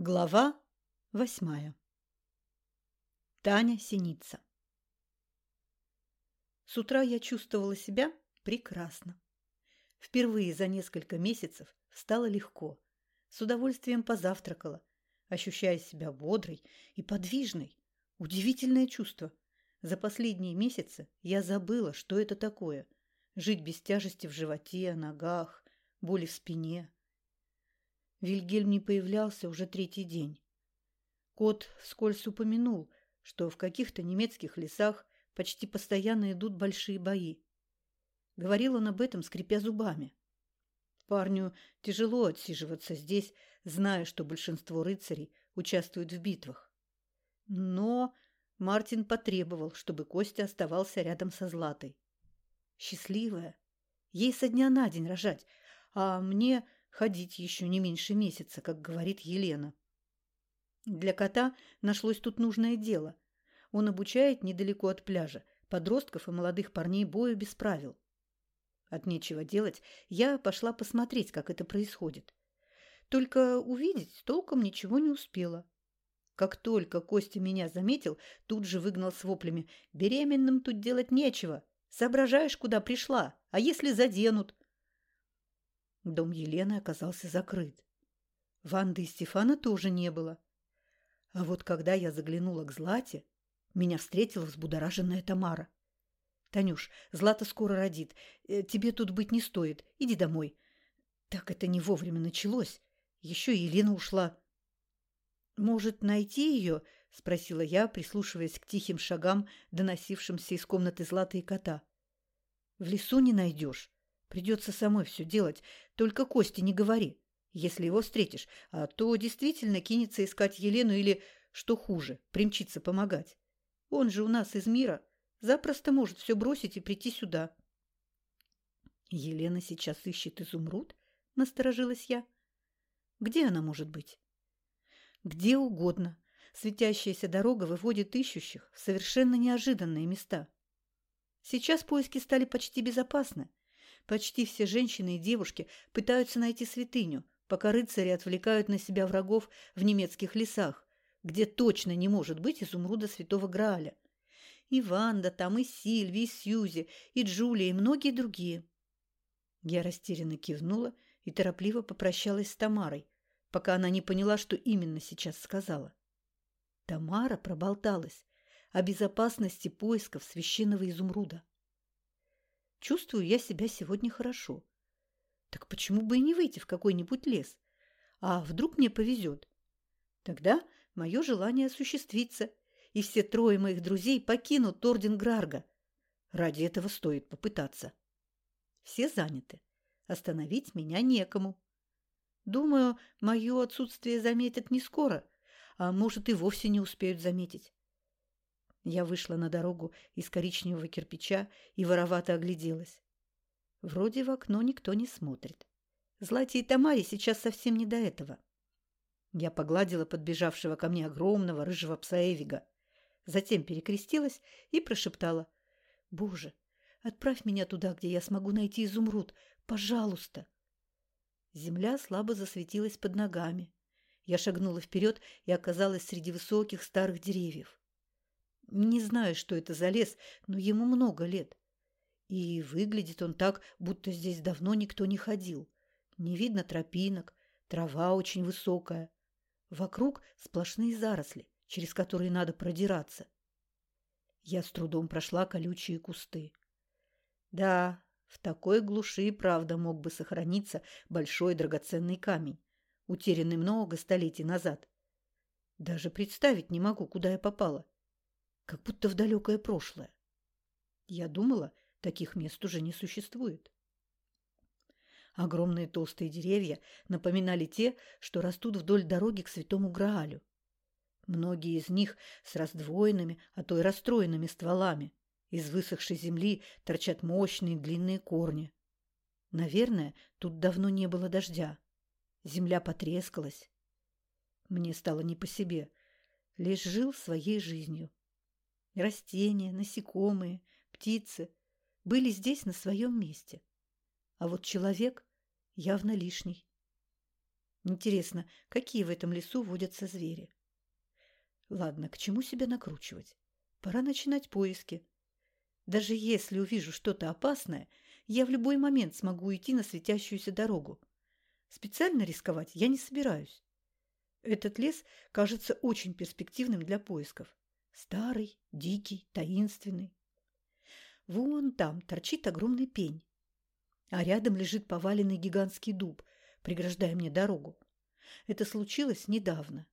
Глава восьмая. Таня Синица. С утра я чувствовала себя прекрасно. Впервые за несколько месяцев встала легко, с удовольствием позавтракала, ощущая себя бодрой и подвижной. Удивительное чувство. За последние месяцы я забыла, что это такое – жить без тяжести в животе, ногах, боли в спине – Вильгельм не появлялся уже третий день. Кот вскользь упомянул, что в каких-то немецких лесах почти постоянно идут большие бои. Говорил он об этом, скрипя зубами. Парню тяжело отсиживаться здесь, зная, что большинство рыцарей участвуют в битвах. Но Мартин потребовал, чтобы Костя оставался рядом со Златой. Счастливая. Ей со дня на день рожать, а мне ходить еще не меньше месяца, как говорит Елена. Для кота нашлось тут нужное дело. Он обучает недалеко от пляжа подростков и молодых парней бою без правил. От нечего делать я пошла посмотреть, как это происходит. Только увидеть толком ничего не успела. Как только Костя меня заметил, тут же выгнал с воплями. «Беременным тут делать нечего. Соображаешь, куда пришла. А если заденут? Дом Елены оказался закрыт. Ванды и Стефана тоже не было. А вот когда я заглянула к Злате, меня встретила взбудораженная Тамара. «Танюш, Злата скоро родит. Э, тебе тут быть не стоит. Иди домой». Так это не вовремя началось. Еще Елена ушла. «Может, найти ее?» – спросила я, прислушиваясь к тихим шагам, доносившимся из комнаты Златы и кота. «В лесу не найдешь. Придется самой все делать. Только Косте не говори, если его встретишь, а то действительно кинется искать Елену или, что хуже, примчится помогать. Он же у нас из мира. Запросто может все бросить и прийти сюда. Елена сейчас ищет изумруд? Насторожилась я. Где она может быть? Где угодно. Светящаяся дорога выводит ищущих в совершенно неожиданные места. Сейчас поиски стали почти безопасны. Почти все женщины и девушки пытаются найти святыню, пока рыцари отвлекают на себя врагов в немецких лесах, где точно не может быть изумруда святого Грааля. И Ванда там, и Сильви, и Сьюзи, и Джулия, и многие другие. Я растерянно кивнула и торопливо попрощалась с Тамарой, пока она не поняла, что именно сейчас сказала. Тамара проболталась о безопасности поисков священного изумруда. Чувствую я себя сегодня хорошо. Так почему бы и не выйти в какой-нибудь лес? А вдруг мне повезет? Тогда мое желание осуществится, и все трое моих друзей покинут Орден Грарга. Ради этого стоит попытаться. Все заняты. Остановить меня некому. Думаю, мое отсутствие заметят не скоро, а может и вовсе не успеют заметить. Я вышла на дорогу из коричневого кирпича и воровато огляделась. Вроде в окно никто не смотрит. Злате и Тамаре сейчас совсем не до этого. Я погладила подбежавшего ко мне огромного рыжего пса Эвига. Затем перекрестилась и прошептала. «Боже, отправь меня туда, где я смогу найти изумруд. Пожалуйста!» Земля слабо засветилась под ногами. Я шагнула вперед и оказалась среди высоких старых деревьев. Не знаю, что это за лес, но ему много лет. И выглядит он так, будто здесь давно никто не ходил. Не видно тропинок, трава очень высокая. Вокруг сплошные заросли, через которые надо продираться. Я с трудом прошла колючие кусты. Да, в такой глуши, правда, мог бы сохраниться большой драгоценный камень, утерянный много столетий назад. Даже представить не могу, куда я попала как будто в далекое прошлое. Я думала, таких мест уже не существует. Огромные толстые деревья напоминали те, что растут вдоль дороги к Святому Граалю. Многие из них с раздвоенными, а то и расстроенными стволами. Из высохшей земли торчат мощные длинные корни. Наверное, тут давно не было дождя. Земля потрескалась. Мне стало не по себе. Лишь жил своей жизнью. Растения, насекомые, птицы были здесь на своем месте. А вот человек явно лишний. Интересно, какие в этом лесу водятся звери? Ладно, к чему себя накручивать? Пора начинать поиски. Даже если увижу что-то опасное, я в любой момент смогу уйти на светящуюся дорогу. Специально рисковать я не собираюсь. Этот лес кажется очень перспективным для поисков. Старый, дикий, таинственный. Вон там торчит огромный пень, а рядом лежит поваленный гигантский дуб, преграждая мне дорогу. Это случилось недавно.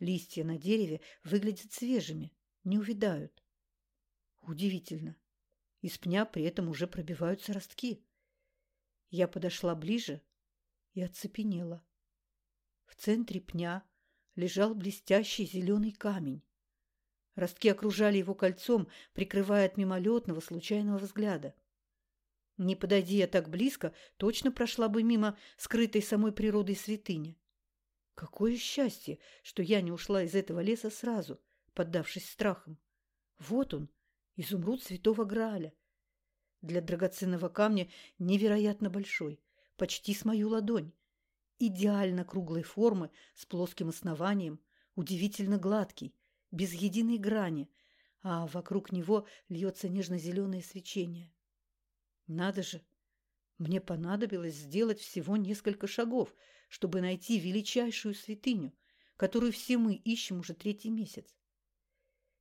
Листья на дереве выглядят свежими, не увядают. Удивительно. Из пня при этом уже пробиваются ростки. Я подошла ближе и оцепенела. В центре пня лежал блестящий зеленый камень. Ростки окружали его кольцом, прикрывая от мимолетного случайного взгляда. Не подойди я так близко, точно прошла бы мимо скрытой самой природой святыни. Какое счастье, что я не ушла из этого леса сразу, поддавшись страхам. Вот он, изумруд святого Грааля. Для драгоценного камня невероятно большой, почти с мою ладонь. Идеально круглой формы, с плоским основанием, удивительно гладкий, без единой грани, а вокруг него льется нежно-зеленое свечение. Надо же! Мне понадобилось сделать всего несколько шагов, чтобы найти величайшую святыню, которую все мы ищем уже третий месяц.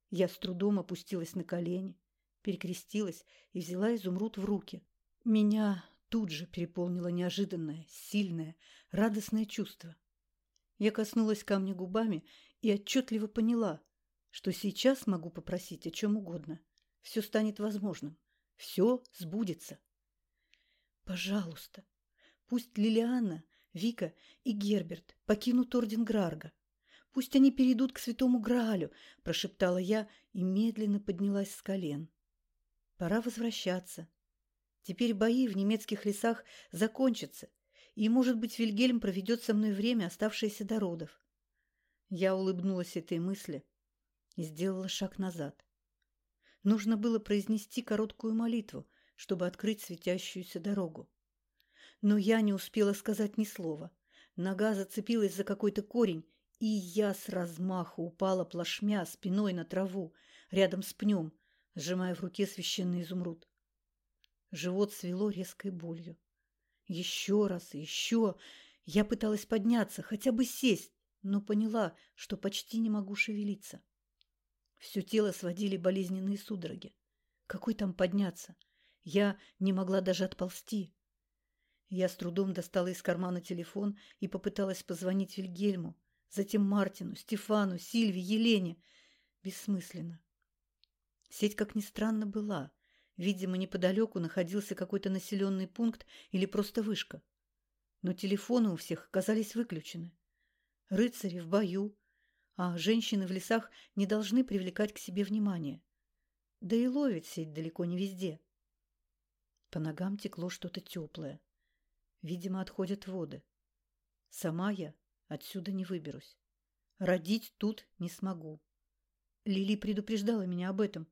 Я с трудом опустилась на колени, перекрестилась и взяла изумруд в руки. Меня тут же переполнило неожиданное, сильное, радостное чувство. Я коснулась камня губами и отчетливо поняла, что сейчас могу попросить о чем угодно. Все станет возможным. Все сбудется. Пожалуйста, пусть Лилиана, Вика и Герберт покинут орден Грарга. Пусть они перейдут к святому Граалю, прошептала я и медленно поднялась с колен. Пора возвращаться. Теперь бои в немецких лесах закончатся, и, может быть, Вильгельм проведет со мной время, оставшееся до родов. Я улыбнулась этой мысли и сделала шаг назад. Нужно было произнести короткую молитву, чтобы открыть светящуюся дорогу. Но я не успела сказать ни слова. Нога зацепилась за какой-то корень, и я с размаху упала плашмя спиной на траву, рядом с пнем, сжимая в руке священный изумруд. Живот свело резкой болью. Еще раз еще. Я пыталась подняться, хотя бы сесть, но поняла, что почти не могу шевелиться. Все тело сводили болезненные судороги. Какой там подняться? Я не могла даже отползти. Я с трудом достала из кармана телефон и попыталась позвонить Вильгельму, затем Мартину, Стефану, Сильве, Елене. Бессмысленно. Сеть, как ни странно, была. Видимо, неподалеку находился какой-то населенный пункт или просто вышка. Но телефоны у всех оказались выключены. Рыцари в бою, а женщины в лесах не должны привлекать к себе внимание. Да и ловит сеть далеко не везде. По ногам текло что-то теплое. Видимо, отходят воды. Сама я отсюда не выберусь. Родить тут не смогу. Лили предупреждала меня об этом.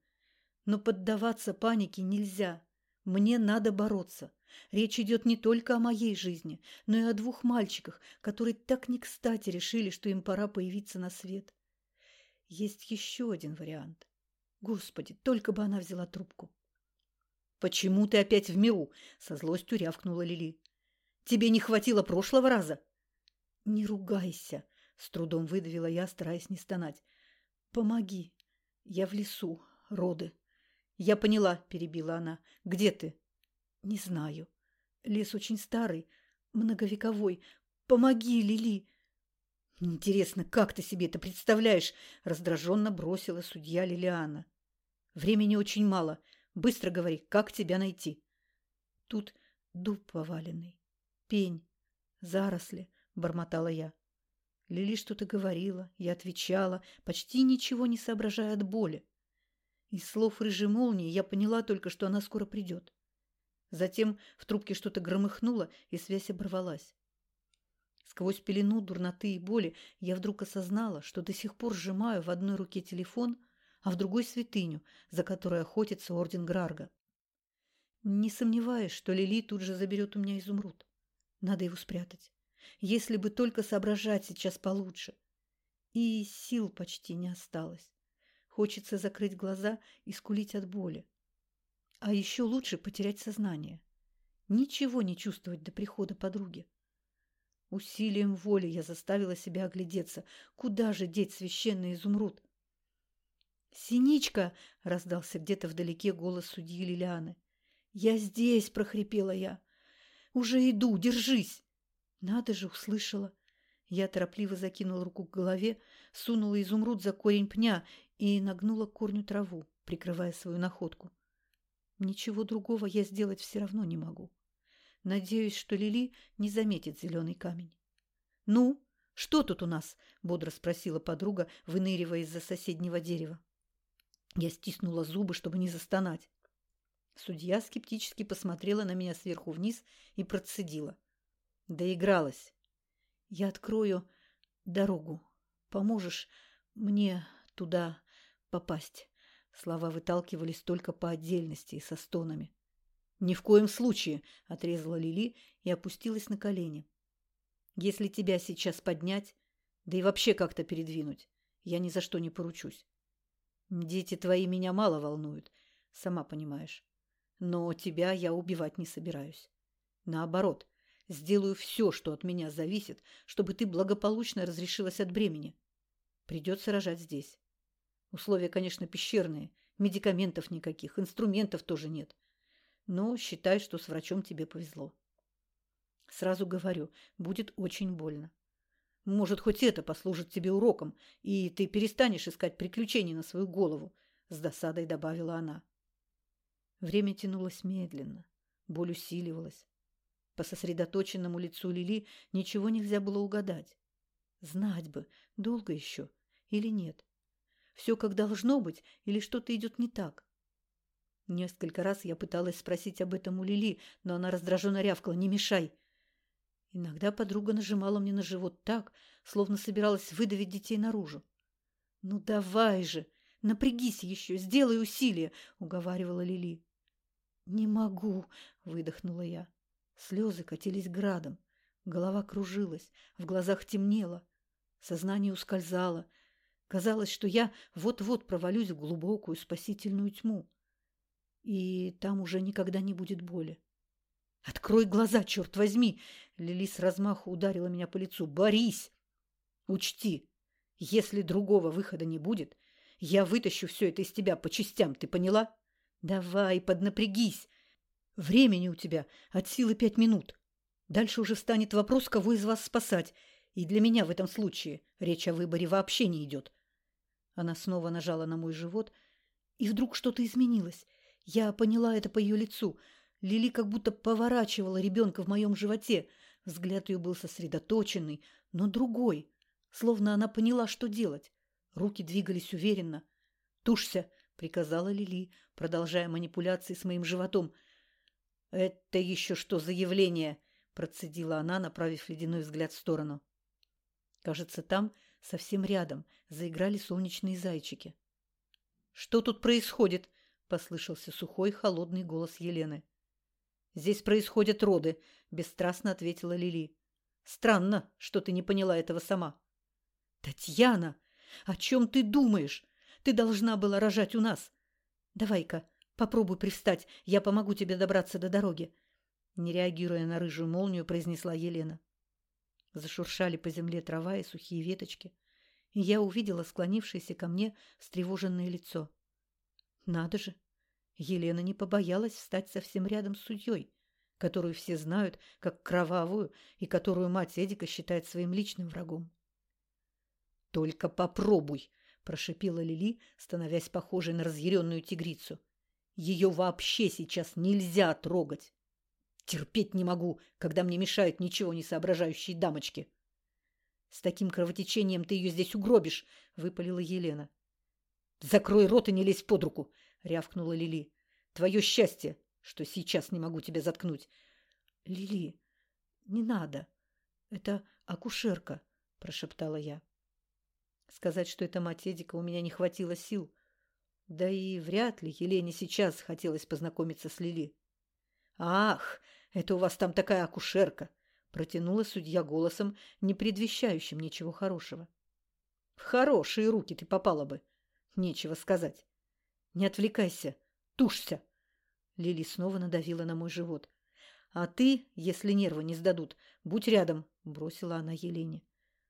Но поддаваться панике нельзя. Мне надо бороться. Речь идет не только о моей жизни, но и о двух мальчиках, которые так не кстати решили, что им пора появиться на свет. Есть еще один вариант. Господи, только бы она взяла трубку. «Почему ты опять в миру?» – со злостью рявкнула Лили. «Тебе не хватило прошлого раза?» «Не ругайся!» – с трудом выдавила я, стараясь не стонать. «Помоги! Я в лесу, роды!» «Я поняла», – перебила она. «Где ты?» «Не знаю. Лес очень старый, многовековой. Помоги, Лили!» «Интересно, как ты себе это представляешь?» – раздраженно бросила судья Лилиана. «Времени очень мало. Быстро говори, как тебя найти?» «Тут дуб поваленный, пень, заросли», – бормотала я. Лили что-то говорила, я отвечала, почти ничего не соображая от боли. Из слов рыжей молнии я поняла только, что она скоро придет. Затем в трубке что-то громыхнуло, и связь оборвалась. Сквозь пелену дурноты и боли я вдруг осознала, что до сих пор сжимаю в одной руке телефон, а в другой святыню, за которой охотится орден Грарга. Не сомневаюсь, что Лили тут же заберет у меня изумруд. Надо его спрятать. Если бы только соображать сейчас получше. И сил почти не осталось. Хочется закрыть глаза и скулить от боли. А еще лучше потерять сознание. Ничего не чувствовать до прихода подруги. Усилием воли я заставила себя оглядеться. Куда же деть священный изумруд? «Синичка!» — раздался где-то вдалеке голос судьи Лилианы. «Я здесь!» — прохрипела я. «Уже иду! Держись!» Надо же, услышала. Я торопливо закинула руку к голове, сунула изумруд за корень пня и нагнула к корню траву, прикрывая свою находку. Ничего другого я сделать все равно не могу. Надеюсь, что Лили не заметит зеленый камень. «Ну, что тут у нас?» – бодро спросила подруга, выныривая из-за соседнего дерева. Я стиснула зубы, чтобы не застонать. Судья скептически посмотрела на меня сверху вниз и процедила. Доигралась. Я открою дорогу. Поможешь мне туда попасть? Слова выталкивались только по отдельности и со стонами. «Ни в коем случае!» – отрезала Лили и опустилась на колени. «Если тебя сейчас поднять, да и вообще как-то передвинуть, я ни за что не поручусь. Дети твои меня мало волнуют, сама понимаешь. Но тебя я убивать не собираюсь. Наоборот, сделаю все, что от меня зависит, чтобы ты благополучно разрешилась от бремени. Придется рожать здесь. Условия, конечно, пещерные, медикаментов никаких, инструментов тоже нет. Но считай, что с врачом тебе повезло. Сразу говорю, будет очень больно. Может, хоть это послужит тебе уроком, и ты перестанешь искать приключений на свою голову, — с досадой добавила она. Время тянулось медленно, боль усиливалась. По сосредоточенному лицу Лили ничего нельзя было угадать. Знать бы, долго еще или нет. Все как должно быть или что-то идет не так. Несколько раз я пыталась спросить об этом у Лили, но она раздраженно рявкала «Не мешай!». Иногда подруга нажимала мне на живот так, словно собиралась выдавить детей наружу. «Ну давай же! Напрягись еще, сделай усилие!» — уговаривала Лили. «Не могу!» — выдохнула я. Слезы катились градом. Голова кружилась, в глазах темнело. Сознание ускользало. Казалось, что я вот-вот провалюсь в глубокую спасительную тьму. И там уже никогда не будет боли. «Открой глаза, черт возьми!» Лили с размаху ударила меня по лицу. «Борись! Учти, если другого выхода не будет, я вытащу все это из тебя по частям, ты поняла?» Давай, поднапрягись. Времени у тебя от силы пять минут. Дальше уже станет вопрос, кого из вас спасать. И для меня в этом случае речь о выборе вообще не идет. Она снова нажала на мой живот, и вдруг что-то изменилось. Я поняла это по ее лицу. Лили как будто поворачивала ребенка в моем животе. Взгляд ее был сосредоточенный, но другой. Словно она поняла, что делать. Руки двигались уверенно. «Тушься!» приказала Лили, продолжая манипуляции с моим животом. «Это еще что за явление?» – процедила она, направив ледяной взгляд в сторону. Кажется, там, совсем рядом, заиграли солнечные зайчики. «Что тут происходит?» – послышался сухой, холодный голос Елены. «Здесь происходят роды», – бесстрастно ответила Лили. «Странно, что ты не поняла этого сама». «Татьяна, о чем ты думаешь? Ты должна была рожать у нас. Давай-ка, попробуй привстать, я помогу тебе добраться до дороги. Не реагируя на рыжую молнию, произнесла Елена. Зашуршали по земле трава и сухие веточки, и я увидела склонившееся ко мне встревоженное лицо. Надо же! Елена не побоялась встать совсем рядом с судьей, которую все знают как кровавую и которую мать Эдика считает своим личным врагом. «Только попробуй!» – прошипела Лили, становясь похожей на разъяренную тигрицу. «Ее вообще сейчас нельзя трогать! Терпеть не могу, когда мне мешают ничего не соображающие дамочки!» «С таким кровотечением ты ее здесь угробишь!» – выпалила Елена. «Закрой рот и не лезь под руку!» – рявкнула Лили. «Твое счастье, что сейчас не могу тебя заткнуть!» «Лили, не надо! Это акушерка!» – прошептала я. Сказать, что это мать Эдика, у меня не хватило сил. Да и вряд ли Елене сейчас хотелось познакомиться с Лили. «Ах, это у вас там такая акушерка! Протянула судья голосом, не предвещающим ничего хорошего. В хорошие руки ты попала бы. Нечего сказать. Не отвлекайся, тушься. Лили снова надавила на мой живот. А ты, если нервы не сдадут, будь рядом, бросила она Елене.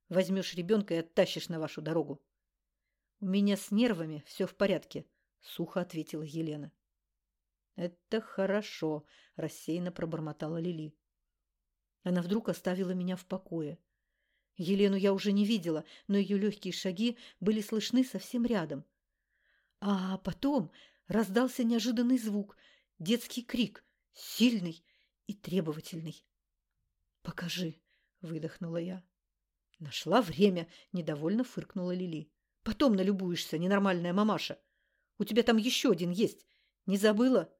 Возьмешь ребенка и оттащишь на вашу дорогу. У меня с нервами все в порядке, сухо ответила Елена. Это хорошо, рассеянно пробормотала Лили. Она вдруг оставила меня в покое. Елену я уже не видела, но ее легкие шаги были слышны совсем рядом. А потом раздался неожиданный звук, детский крик, сильный и требовательный. «Покажи!» — выдохнула я. «Нашла время!» — недовольно фыркнула Лили. «Потом налюбуешься, ненормальная мамаша. У тебя там еще один есть. Не забыла?»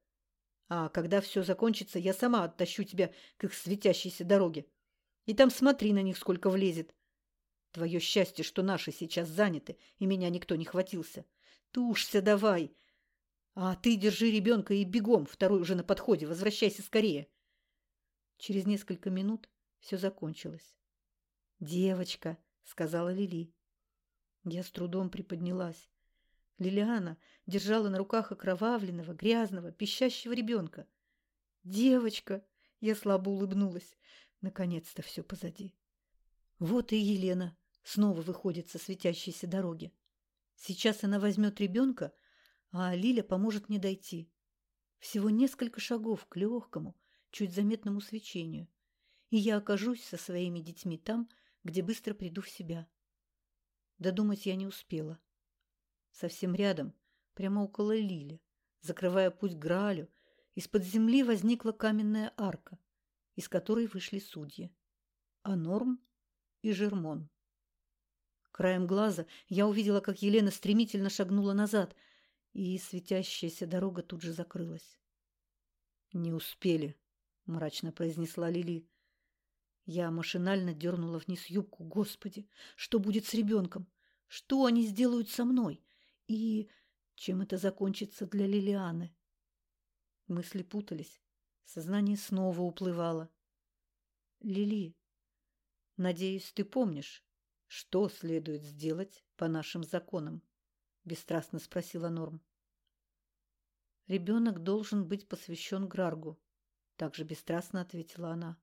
А когда все закончится, я сама оттащу тебя к их светящейся дороге. И там смотри на них, сколько влезет. Твое счастье, что наши сейчас заняты, и меня никто не хватился. Тушься давай. А ты держи ребенка и бегом, второй уже на подходе, возвращайся скорее. Через несколько минут все закончилось. «Девочка», — сказала Лили. Я с трудом приподнялась. Лилиана держала на руках окровавленного, грязного, пищащего ребенка. «Девочка!» — я слабо улыбнулась. Наконец-то все позади. Вот и Елена снова выходит со светящейся дороги. Сейчас она возьмет ребенка, а Лиля поможет мне дойти. Всего несколько шагов к легкому, чуть заметному свечению, и я окажусь со своими детьми там, где быстро приду в себя. Додумать я не успела. Совсем рядом, прямо около Лили, закрывая путь к Граалю, из-под земли возникла каменная арка, из которой вышли судьи. Анорм и Жермон. Краем глаза я увидела, как Елена стремительно шагнула назад, и светящаяся дорога тут же закрылась. «Не успели», — мрачно произнесла Лили. Я машинально дернула вниз юбку. «Господи, что будет с ребенком? Что они сделают со мной? И чем это закончится для Лилианы? Мысли путались. Сознание снова уплывало. Лили, надеюсь, ты помнишь, что следует сделать по нашим законам? Бесстрастно спросила Норм. Ребенок должен быть посвящен Граргу. Также бесстрастно ответила она.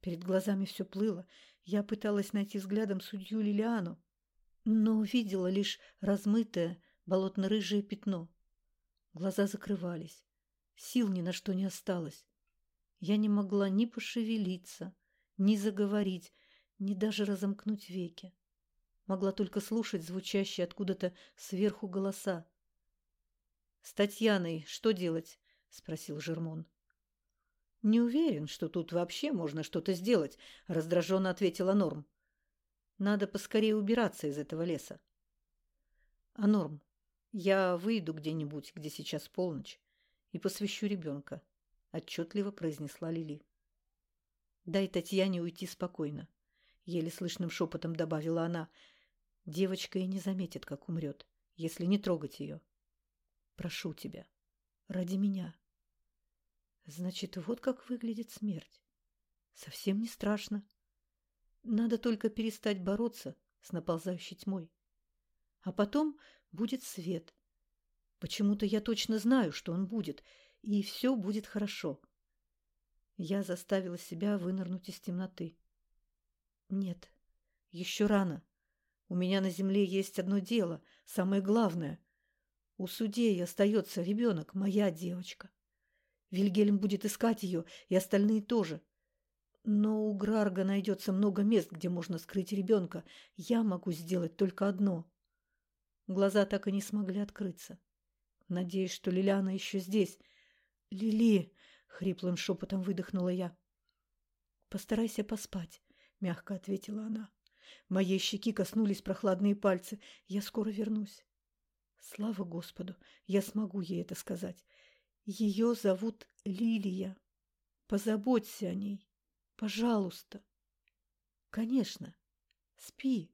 Перед глазами все плыло. Я пыталась найти взглядом судью Лилиану, но увидела лишь размытое болотно-рыжее пятно. Глаза закрывались. Сил ни на что не осталось. Я не могла ни пошевелиться, ни заговорить, ни даже разомкнуть веки. Могла только слушать звучащие откуда-то сверху голоса. «С Татьяной что делать?» — спросил Жермон. «Не уверен, что тут вообще можно что-то сделать», — раздраженно ответила Норм. Надо поскорее убираться из этого леса. А Норм, я выйду где-нибудь, где сейчас полночь, и посвящу ребенка, отчетливо произнесла Лили. Дай Татьяне уйти спокойно, еле слышным шепотом добавила она. Девочка и не заметит, как умрет, если не трогать ее. Прошу тебя, ради меня. Значит, вот как выглядит смерть. Совсем не страшно. Надо только перестать бороться с наползающей тьмой. А потом будет свет. Почему-то я точно знаю, что он будет, и все будет хорошо. Я заставила себя вынырнуть из темноты. Нет, еще рано. У меня на земле есть одно дело, самое главное. У судей остается ребенок, моя девочка. Вильгельм будет искать ее, и остальные тоже. — но у Грарга найдется много мест, где можно скрыть ребенка. Я могу сделать только одно. Глаза так и не смогли открыться. Надеюсь, что Лилиана еще здесь. «Лили!» — хриплым шепотом выдохнула я. «Постарайся поспать», — мягко ответила она. Моей щеки коснулись прохладные пальцы. «Я скоро вернусь». Слава Господу, я смогу ей это сказать. Ее зовут Лилия. Позаботься о ней. Пожалуйста. Конечно. Спи.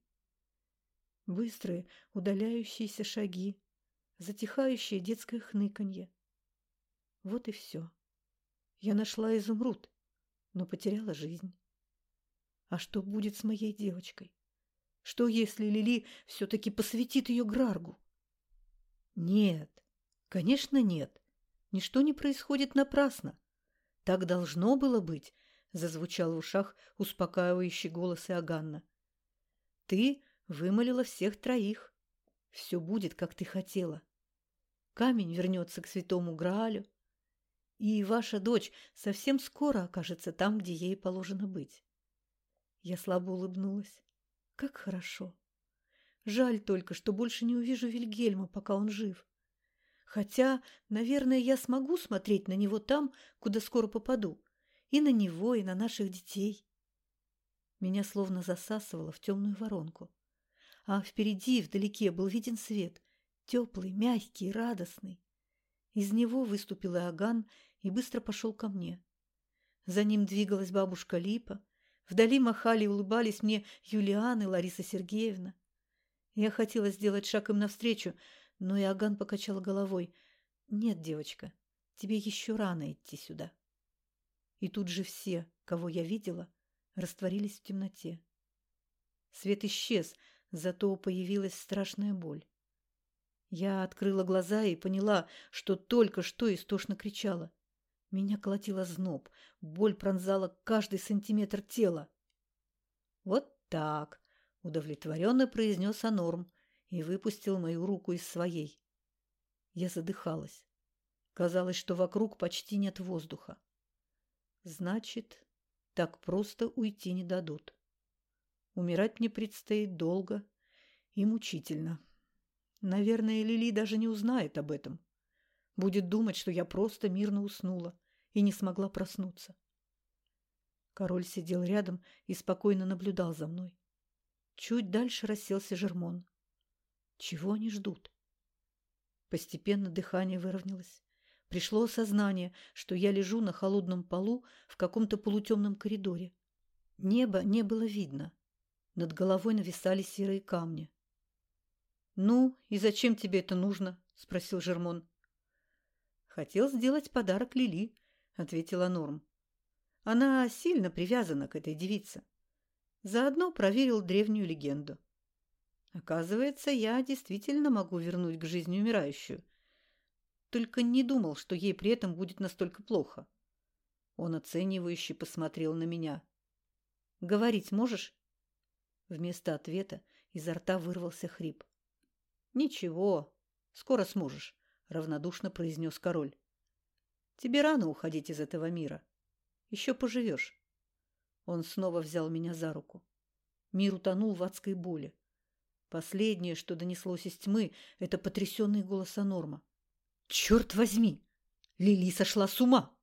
Быстрые, удаляющиеся шаги, затихающее детское хныканье. Вот и все. Я нашла изумруд, но потеряла жизнь. А что будет с моей девочкой? Что, если Лили все-таки посвятит ее Граргу? Нет, конечно, нет. Ничто не происходит напрасно. Так должно было быть, зазвучал в ушах успокаивающий голос Иоганна. Ты вымолила всех троих. Все будет, как ты хотела. Камень вернется к святому Граалю, и ваша дочь совсем скоро окажется там, где ей положено быть. Я слабо улыбнулась. Как хорошо. Жаль только, что больше не увижу Вильгельма, пока он жив. Хотя, наверное, я смогу смотреть на него там, куда скоро попаду. И на него, и на наших детей. Меня словно засасывало в темную воронку. А впереди, вдалеке, был виден свет. Теплый, мягкий, радостный. Из него выступил Иоганн и быстро пошел ко мне. За ним двигалась бабушка Липа. Вдали махали и улыбались мне Юлиан и Лариса Сергеевна. Я хотела сделать шаг им навстречу, но Иоганн покачал головой. «Нет, девочка, тебе еще рано идти сюда». И тут же все, кого я видела, растворились в темноте. Свет исчез, зато появилась страшная боль. Я открыла глаза и поняла, что только что истошно кричала. Меня колотило зноб, боль пронзала каждый сантиметр тела. «Вот так!» – удовлетворенно произнес Анорм и выпустил мою руку из своей. Я задыхалась. Казалось, что вокруг почти нет воздуха. Значит, так просто уйти не дадут. Умирать мне предстоит долго и мучительно. Наверное, Лили даже не узнает об этом. Будет думать, что я просто мирно уснула и не смогла проснуться. Король сидел рядом и спокойно наблюдал за мной. Чуть дальше расселся Жермон. Чего они ждут? Постепенно дыхание выровнялось. Пришло осознание, что я лежу на холодном полу в каком-то полутемном коридоре. Небо не было видно. Над головой нависали серые камни. «Ну, и зачем тебе это нужно?» – спросил Жермон. «Хотел сделать подарок Лили», – ответила Норм. «Она сильно привязана к этой девице. Заодно проверил древнюю легенду. Оказывается, я действительно могу вернуть к жизни умирающую. Только не думал, что ей при этом будет настолько плохо. Он оценивающе посмотрел на меня. «Говорить можешь?» Вместо ответа изо рта вырвался хрип. «Ничего, скоро сможешь», — равнодушно произнес король. «Тебе рано уходить из этого мира. Еще поживешь». Он снова взял меня за руку. Мир утонул в адской боли. Последнее, что донеслось из тьмы, это потрясенный голос Норма. «Черт возьми! Лили сошла с ума!»